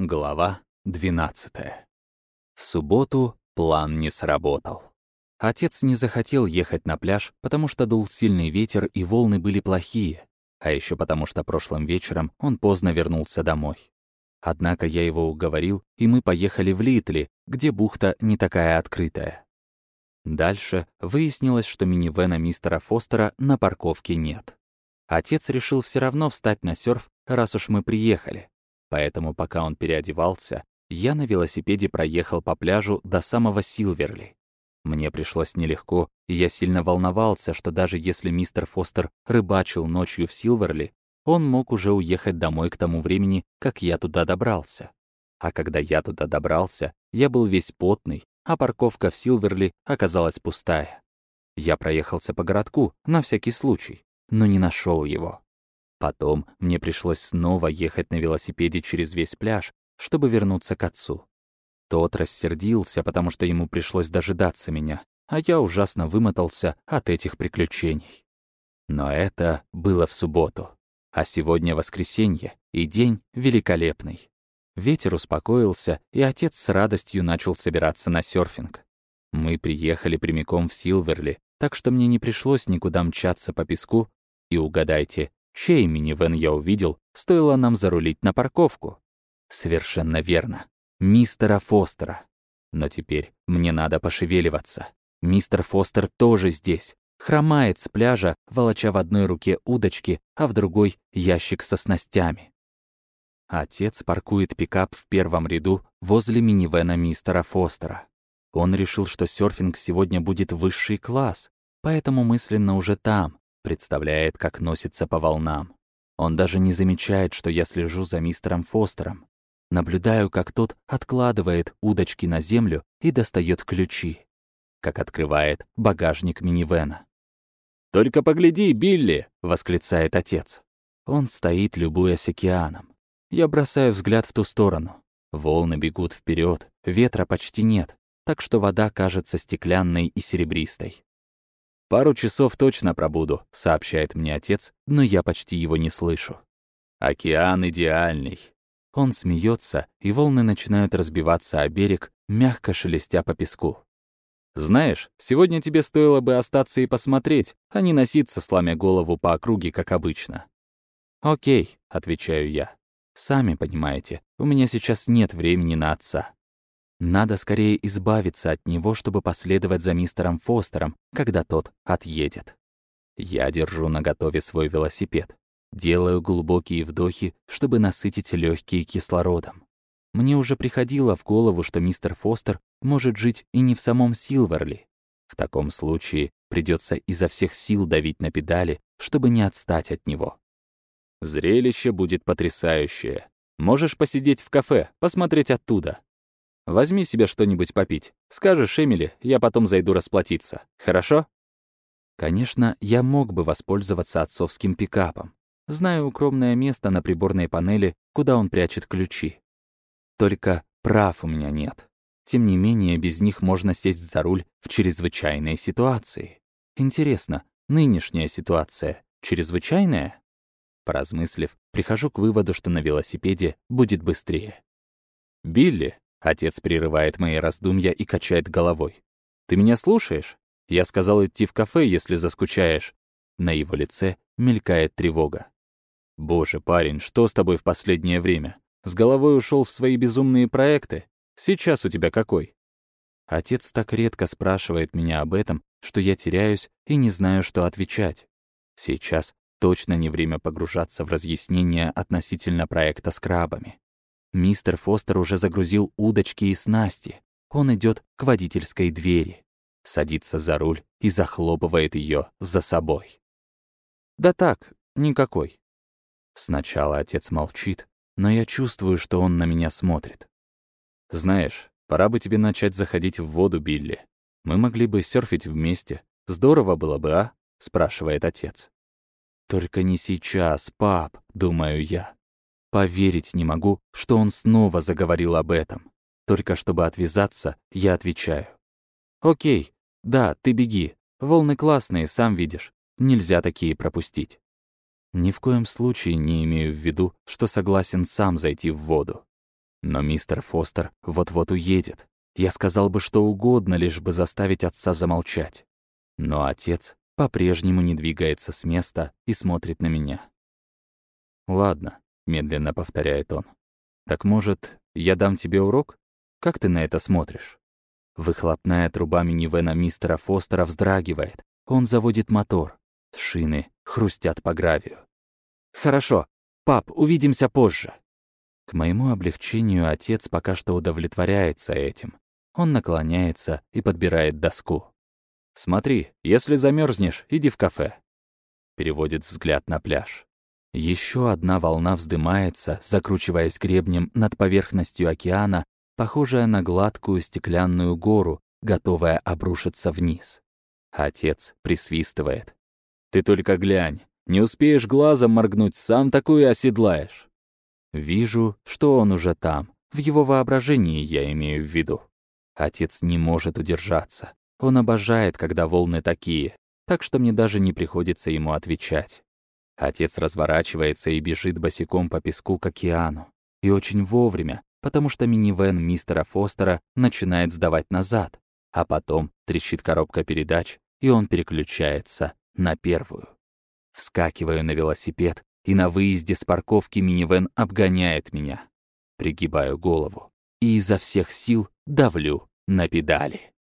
Глава 12. В субботу план не сработал. Отец не захотел ехать на пляж, потому что дул сильный ветер и волны были плохие, а еще потому что прошлым вечером он поздно вернулся домой. Однако я его уговорил, и мы поехали в Литли, где бухта не такая открытая. Дальше выяснилось, что минивэна мистера Фостера на парковке нет. Отец решил все равно встать на серф, раз уж мы приехали. Поэтому, пока он переодевался, я на велосипеде проехал по пляжу до самого Силверли. Мне пришлось нелегко, и я сильно волновался, что даже если мистер Фостер рыбачил ночью в Силверли, он мог уже уехать домой к тому времени, как я туда добрался. А когда я туда добрался, я был весь потный, а парковка в Силверли оказалась пустая. Я проехался по городку, на всякий случай, но не нашел его. Потом мне пришлось снова ехать на велосипеде через весь пляж, чтобы вернуться к отцу. Тот рассердился, потому что ему пришлось дожидаться меня, а я ужасно вымотался от этих приключений. Но это было в субботу, а сегодня воскресенье, и день великолепный. Ветер успокоился, и отец с радостью начал собираться на серфинг. Мы приехали прямиком в Силверли, так что мне не пришлось никуда мчаться по песку, и угадайте, чей минивэн я увидел, стоило нам зарулить на парковку. Совершенно верно. Мистера Фостера. Но теперь мне надо пошевеливаться. Мистер Фостер тоже здесь. Хромает с пляжа, волоча в одной руке удочки, а в другой — ящик со снастями. Отец паркует пикап в первом ряду возле минивэна мистера Фостера. Он решил, что серфинг сегодня будет высший класс, поэтому мысленно уже там, представляет, как носится по волнам. Он даже не замечает, что я слежу за мистером Фостером. Наблюдаю, как тот откладывает удочки на землю и достает ключи. Как открывает багажник минивэна. «Только погляди, Билли!» — восклицает отец. Он стоит, любуясь океаном. Я бросаю взгляд в ту сторону. Волны бегут вперед, ветра почти нет, так что вода кажется стеклянной и серебристой. «Пару часов точно пробуду», — сообщает мне отец, но я почти его не слышу. «Океан идеальный». Он смеется, и волны начинают разбиваться о берег, мягко шелестя по песку. «Знаешь, сегодня тебе стоило бы остаться и посмотреть, а не носиться, сломя голову по округе, как обычно». «Окей», — отвечаю я. «Сами понимаете, у меня сейчас нет времени на отца». Надо скорее избавиться от него, чтобы последовать за мистером Фостером, когда тот отъедет. Я держу наготове свой велосипед. Делаю глубокие вдохи, чтобы насытить легкие кислородом. Мне уже приходило в голову, что мистер Фостер может жить и не в самом Силверли. В таком случае придется изо всех сил давить на педали, чтобы не отстать от него. Зрелище будет потрясающее. Можешь посидеть в кафе, посмотреть оттуда. Возьми себе что-нибудь попить. Скажешь Эмили, я потом зайду расплатиться. Хорошо?» Конечно, я мог бы воспользоваться отцовским пикапом. Знаю укромное место на приборной панели, куда он прячет ключи. Только прав у меня нет. Тем не менее, без них можно сесть за руль в чрезвычайной ситуации. Интересно, нынешняя ситуация чрезвычайная? Поразмыслив, прихожу к выводу, что на велосипеде будет быстрее. «Билли, Отец прерывает мои раздумья и качает головой. «Ты меня слушаешь? Я сказал идти в кафе, если заскучаешь». На его лице мелькает тревога. «Боже, парень, что с тобой в последнее время? С головой ушел в свои безумные проекты? Сейчас у тебя какой?» Отец так редко спрашивает меня об этом, что я теряюсь и не знаю, что отвечать. Сейчас точно не время погружаться в разъяснения относительно проекта с крабами. Мистер Фостер уже загрузил удочки и снасти. Он идет к водительской двери, садится за руль и захлопывает ее за собой. «Да так, никакой». Сначала отец молчит, но я чувствую, что он на меня смотрит. «Знаешь, пора бы тебе начать заходить в воду, Билли. Мы могли бы серфить вместе. Здорово было бы, а?» — спрашивает отец. «Только не сейчас, пап», — думаю я. Поверить не могу, что он снова заговорил об этом. Только чтобы отвязаться, я отвечаю. «Окей, да, ты беги. Волны классные, сам видишь. Нельзя такие пропустить». Ни в коем случае не имею в виду, что согласен сам зайти в воду. Но мистер Фостер вот-вот уедет. Я сказал бы что угодно, лишь бы заставить отца замолчать. Но отец по-прежнему не двигается с места и смотрит на меня. «Ладно», — медленно повторяет он. «Так, может, я дам тебе урок? Как ты на это смотришь?» Выхлопная труба минивэна мистера Фостера вздрагивает. Он заводит мотор. Шины хрустят по гравию. «Хорошо. Пап, увидимся позже». К моему облегчению отец пока что удовлетворяется этим. Он наклоняется и подбирает доску. «Смотри, если замерзнешь, иди в кафе». Переводит взгляд на пляж. Еще одна волна вздымается, закручиваясь гребнем над поверхностью океана, похожая на гладкую стеклянную гору, готовая обрушиться вниз. Отец присвистывает. «Ты только глянь, не успеешь глазом моргнуть, сам такую оседлаешь». Вижу, что он уже там. В его воображении я имею в виду. Отец не может удержаться. Он обожает, когда волны такие, так что мне даже не приходится ему отвечать. Отец разворачивается и бежит босиком по песку к океану. И очень вовремя, потому что минивэн мистера Фостера начинает сдавать назад, а потом трещит коробка передач, и он переключается на первую. Вскакиваю на велосипед и на выезде с парковки минивэн обгоняет меня. Пригибаю голову и изо всех сил давлю на педали.